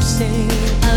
say